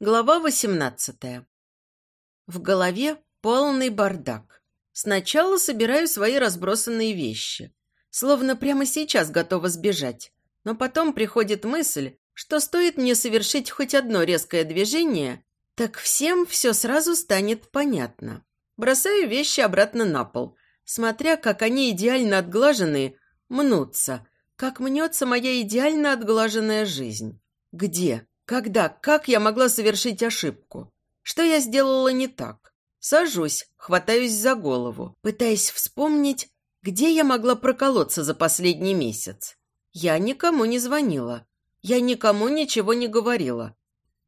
Глава 18. В голове полный бардак. Сначала собираю свои разбросанные вещи. Словно прямо сейчас готова сбежать. Но потом приходит мысль, что стоит мне совершить хоть одно резкое движение, так всем все сразу станет понятно. Бросаю вещи обратно на пол, смотря, как они идеально отглаженные, мнутся, как мнется моя идеально отглаженная жизнь. Где? Когда? Как я могла совершить ошибку? Что я сделала не так? Сажусь, хватаюсь за голову, пытаясь вспомнить, где я могла проколоться за последний месяц. Я никому не звонила. Я никому ничего не говорила.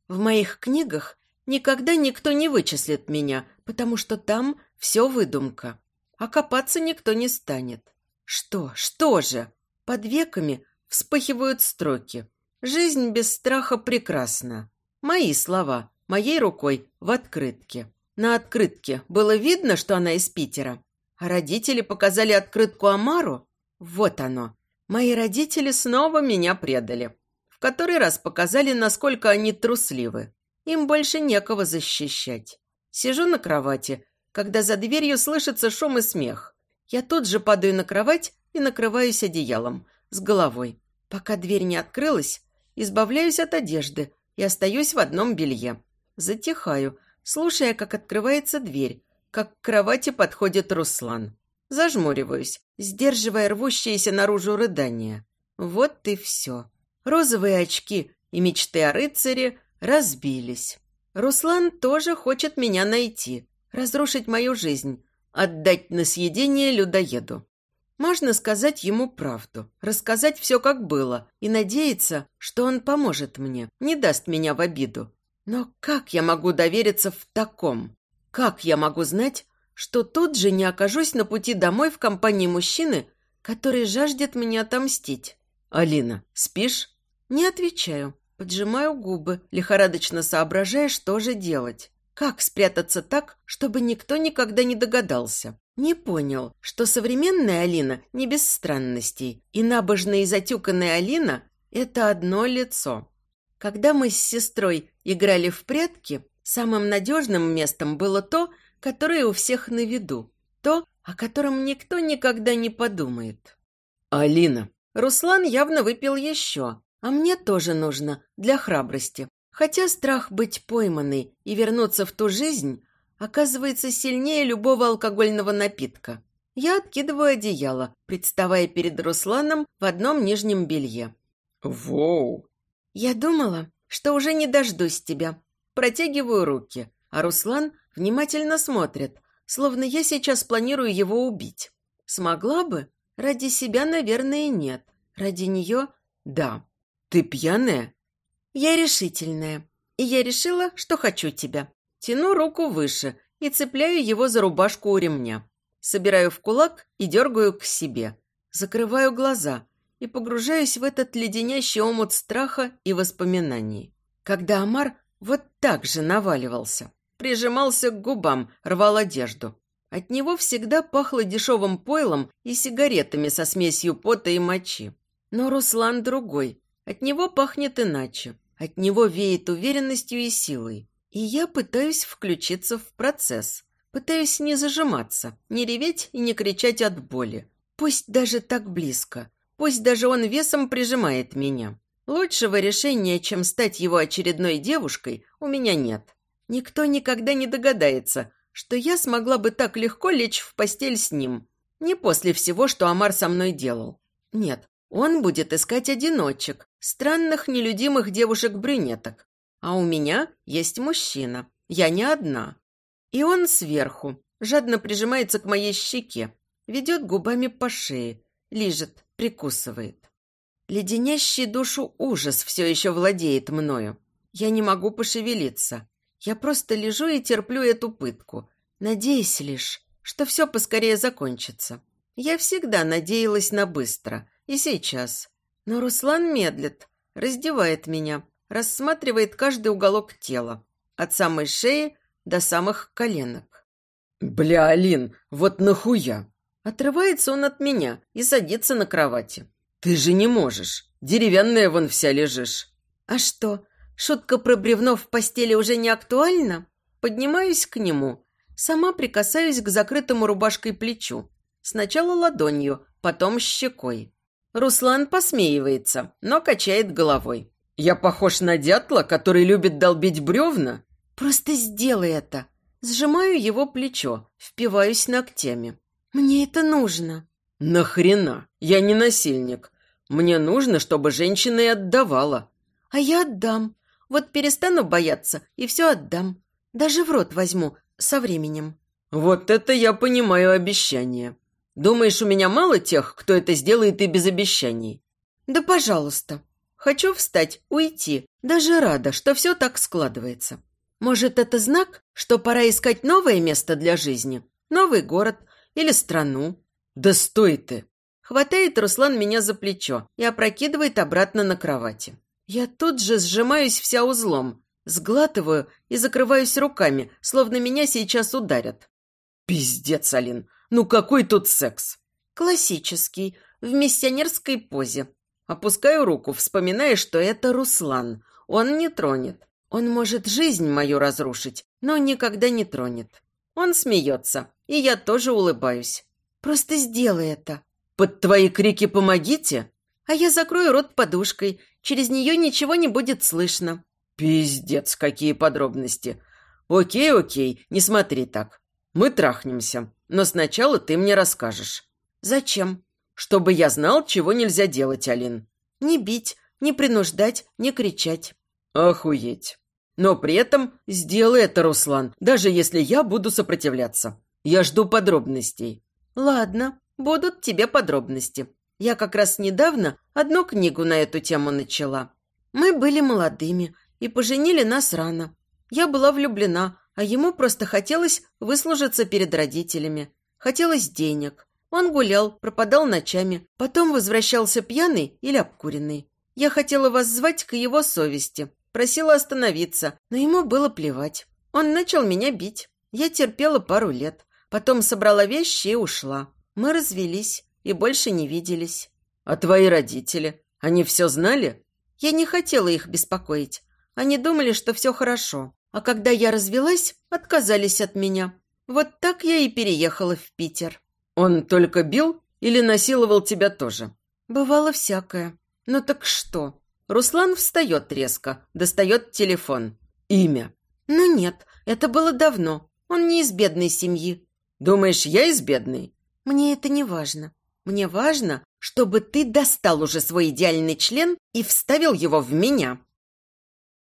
В моих книгах никогда никто не вычислит меня, потому что там все выдумка. А копаться никто не станет. Что? Что же? Под веками вспыхивают строки. Жизнь без страха прекрасна. Мои слова, моей рукой, в открытке. На открытке было видно, что она из Питера. А родители показали открытку Амару? Вот оно. Мои родители снова меня предали. В который раз показали, насколько они трусливы. Им больше некого защищать. Сижу на кровати, когда за дверью слышится шум и смех. Я тут же падаю на кровать и накрываюсь одеялом, с головой. Пока дверь не открылась, Избавляюсь от одежды и остаюсь в одном белье. Затихаю, слушая, как открывается дверь, как к кровати подходит Руслан. Зажмуриваюсь, сдерживая рвущиеся наружу рыдания. Вот и все. Розовые очки и мечты о рыцаре разбились. Руслан тоже хочет меня найти, разрушить мою жизнь, отдать на съедение людоеду. Можно сказать ему правду, рассказать все, как было, и надеяться, что он поможет мне, не даст меня в обиду. Но как я могу довериться в таком? Как я могу знать, что тут же не окажусь на пути домой в компании мужчины, который жаждет мне отомстить? «Алина, спишь?» Не отвечаю. Поджимаю губы, лихорадочно соображая, что же делать. Как спрятаться так, чтобы никто никогда не догадался? Не понял, что современная Алина не без странностей, и набожная и затюканная Алина – это одно лицо. Когда мы с сестрой играли в прятки, самым надежным местом было то, которое у всех на виду, то, о котором никто никогда не подумает. «Алина!» Руслан явно выпил еще, а мне тоже нужно, для храбрости. Хотя страх быть пойманной и вернуться в ту жизнь оказывается сильнее любого алкогольного напитка. Я откидываю одеяло, представая перед Русланом в одном нижнем белье. «Воу!» Я думала, что уже не дождусь тебя. Протягиваю руки, а Руслан внимательно смотрит, словно я сейчас планирую его убить. Смогла бы? Ради себя, наверное, нет. Ради нее – да. Ты пьяная? Я решительная. И я решила, что хочу тебя. Тяну руку выше и цепляю его за рубашку у ремня. Собираю в кулак и дергаю к себе. Закрываю глаза и погружаюсь в этот леденящий омут страха и воспоминаний. Когда Амар вот так же наваливался, прижимался к губам, рвал одежду. От него всегда пахло дешевым пойлом и сигаретами со смесью пота и мочи. Но Руслан другой. От него пахнет иначе. От него веет уверенностью и силой. И я пытаюсь включиться в процесс. Пытаюсь не зажиматься, не реветь и не кричать от боли. Пусть даже так близко. Пусть даже он весом прижимает меня. Лучшего решения, чем стать его очередной девушкой, у меня нет. Никто никогда не догадается, что я смогла бы так легко лечь в постель с ним. Не после всего, что Амар со мной делал. Нет, он будет искать одиночек, странных нелюдимых девушек-брюнеток, а у меня есть мужчина. Я не одна. И он сверху, жадно прижимается к моей щеке, ведет губами по шее, лижет, прикусывает. Леденящий душу ужас все еще владеет мною. Я не могу пошевелиться. Я просто лежу и терплю эту пытку, надеясь лишь, что все поскорее закончится. Я всегда надеялась на быстро, и сейчас. Но Руслан медлит, раздевает меня, рассматривает каждый уголок тела, от самой шеи до самых коленок. «Бля, Алин, вот нахуя?» Отрывается он от меня и садится на кровати. «Ты же не можешь. Деревянная вон вся лежишь». «А что? Шутка про бревно в постели уже не актуальна? Поднимаюсь к нему. Сама прикасаюсь к закрытому рубашкой плечу. Сначала ладонью, потом щекой. Руслан посмеивается, но качает головой. «Я похож на дятла, который любит долбить бревна?» «Просто сделай это!» Сжимаю его плечо, впиваюсь ногтями. «Мне это нужно». «Нахрена? Я не насильник. Мне нужно, чтобы женщина и отдавала». «А я отдам. Вот перестану бояться и все отдам. Даже в рот возьму со временем». «Вот это я понимаю обещание. Думаешь, у меня мало тех, кто это сделает и без обещаний?» «Да пожалуйста. Хочу встать, уйти. Даже рада, что все так складывается. Может, это знак, что пора искать новое место для жизни? Новый город или страну?» «Да стой ты!» Хватает Руслан меня за плечо и опрокидывает обратно на кровати. Я тут же сжимаюсь вся узлом, сглатываю и закрываюсь руками, словно меня сейчас ударят. «Пиздец, Алин! Ну какой тут секс?» «Классический, в миссионерской позе. Опускаю руку, вспоминая, что это Руслан. Он не тронет. Он может жизнь мою разрушить, но никогда не тронет. Он смеется, и я тоже улыбаюсь. Просто сделай это. Под твои крики «помогите»? А я закрою рот подушкой, через нее ничего не будет слышно. Пиздец, какие подробности. Окей, окей, не смотри так. Мы трахнемся, но сначала ты мне расскажешь. Зачем? Чтобы я знал, чего нельзя делать, Алин. Не бить, не принуждать, не кричать. Охуеть. Но при этом сделай это, Руслан, даже если я буду сопротивляться. Я жду подробностей. Ладно, будут тебе подробности. Я как раз недавно одну книгу на эту тему начала. Мы были молодыми и поженили нас рано. Я была влюблена, а ему просто хотелось выслужиться перед родителями. Хотелось денег. Он гулял, пропадал ночами, потом возвращался пьяный или обкуренный. Я хотела вас звать к его совести, просила остановиться, но ему было плевать. Он начал меня бить. Я терпела пару лет, потом собрала вещи и ушла. Мы развелись и больше не виделись. А твои родители, они все знали? Я не хотела их беспокоить. Они думали, что все хорошо. А когда я развелась, отказались от меня. Вот так я и переехала в Питер. Он только бил или насиловал тебя тоже? Бывало всякое. Ну так что? Руслан встает резко, достает телефон. Имя? Ну нет, это было давно. Он не из бедной семьи. Думаешь, я из бедной? Мне это не важно. Мне важно, чтобы ты достал уже свой идеальный член и вставил его в меня.